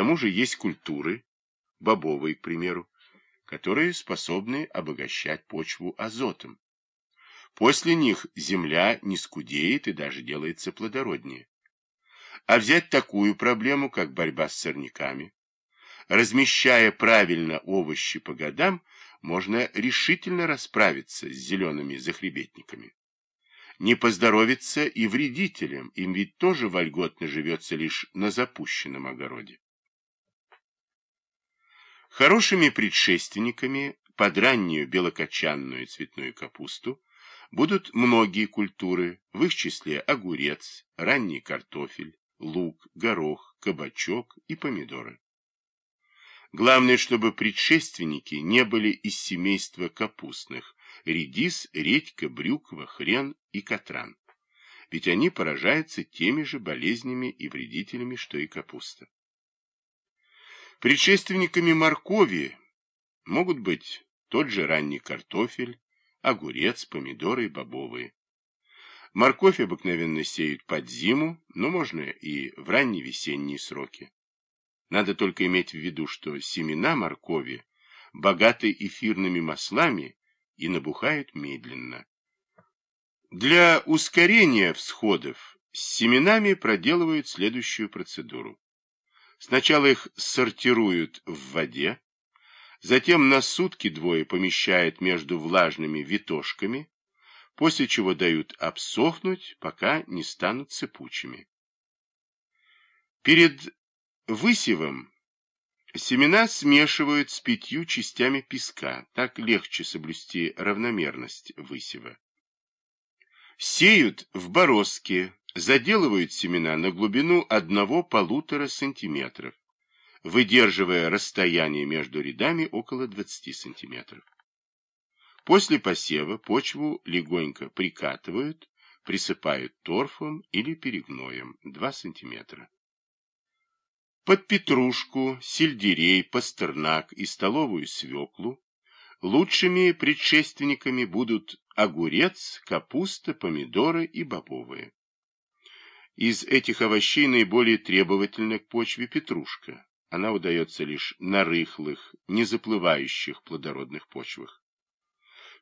тому же есть культуры, бобовые, к примеру, которые способны обогащать почву азотом. После них земля не скудеет и даже делается плодороднее. А взять такую проблему, как борьба с сорняками, размещая правильно овощи по годам, можно решительно расправиться с зелеными захребетниками. Не поздоровится и вредителям, им ведь тоже вольготно живется лишь на запущенном огороде. Хорошими предшественниками под раннюю белокочанную цветную капусту будут многие культуры, в их числе огурец, ранний картофель, лук, горох, кабачок и помидоры. Главное, чтобы предшественники не были из семейства капустных – редис, редька, брюква, хрен и катран. Ведь они поражаются теми же болезнями и вредителями, что и капуста. Предшественниками моркови могут быть тот же ранний картофель, огурец, помидоры и бобовые. Морковь обыкновенно сеют под зиму, но можно и в ранние весенние сроки. Надо только иметь в виду, что семена моркови богаты эфирными маслами и набухают медленно. Для ускорения всходов с семенами проделывают следующую процедуру. Сначала их сортируют в воде, затем на сутки-двое помещают между влажными витошками, после чего дают обсохнуть, пока не станут сыпучими. Перед Высевом семена смешивают с пятью частями песка, так легче соблюсти равномерность высева. Сеют в бороздке, заделывают семена на глубину одного-полутора сантиметров, выдерживая расстояние между рядами около 20 сантиметров. После посева почву легонько прикатывают, присыпают торфом или перегноем 2 сантиметра. Под петрушку, сельдерей, пастернак и столовую свеклу лучшими предшественниками будут огурец, капуста, помидоры и бобовые. Из этих овощей наиболее требовательна к почве петрушка. Она удается лишь на рыхлых, не заплывающих плодородных почвах.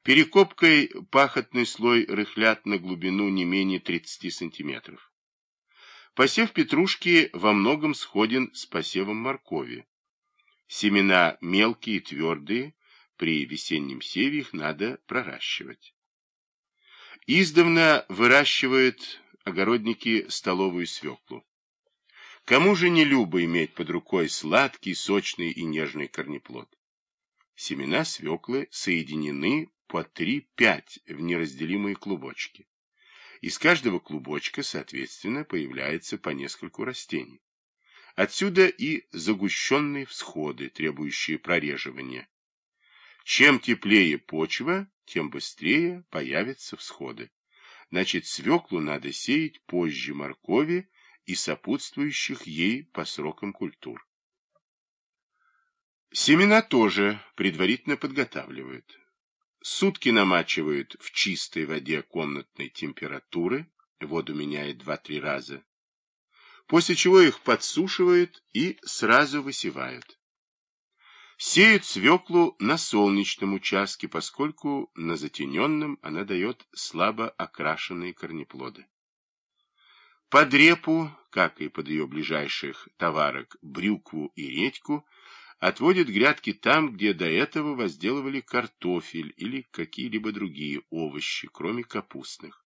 Перекопкой пахотный слой рыхлят на глубину не менее 30 сантиметров. Посев петрушки во многом сходен с посевом моркови. Семена мелкие и твердые, при весеннем севе их надо проращивать. Издавна выращивают огородники столовую свеклу. Кому же не любо иметь под рукой сладкий, сочный и нежный корнеплод? Семена свеклы соединены по 3-5 в неразделимые клубочки. Из каждого клубочка, соответственно, появляется по нескольку растений. Отсюда и загущенные всходы, требующие прореживания. Чем теплее почва, тем быстрее появятся всходы. Значит, свеклу надо сеять позже моркови и сопутствующих ей по срокам культур. Семена тоже предварительно подготавливают. Сутки намачивают в чистой воде комнатной температуры, воду меняет два-три раза, после чего их подсушивают и сразу высевают. Сеют свеклу на солнечном участке, поскольку на затененном она дает слабо окрашенные корнеплоды. Под репу, как и под ее ближайших товарок, брюкву и редьку, отводят грядки там, где до этого возделывали картофель или какие-либо другие овощи, кроме капустных.